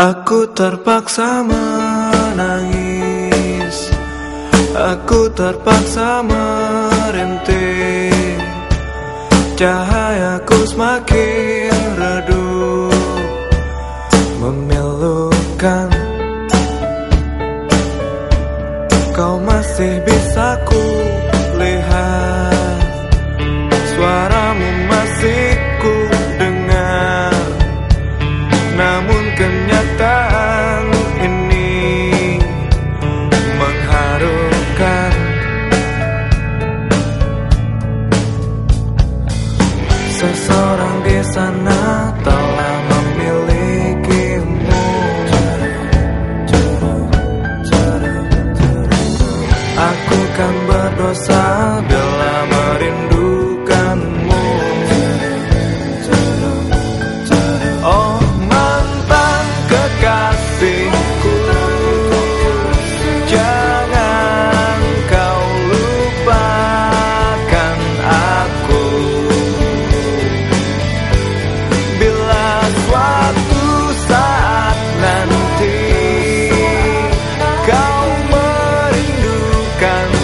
Aku terpaksa menangis. Aku terpaksa merintih. Cahayaku semakin redup. Memilukan. Kau masih canción.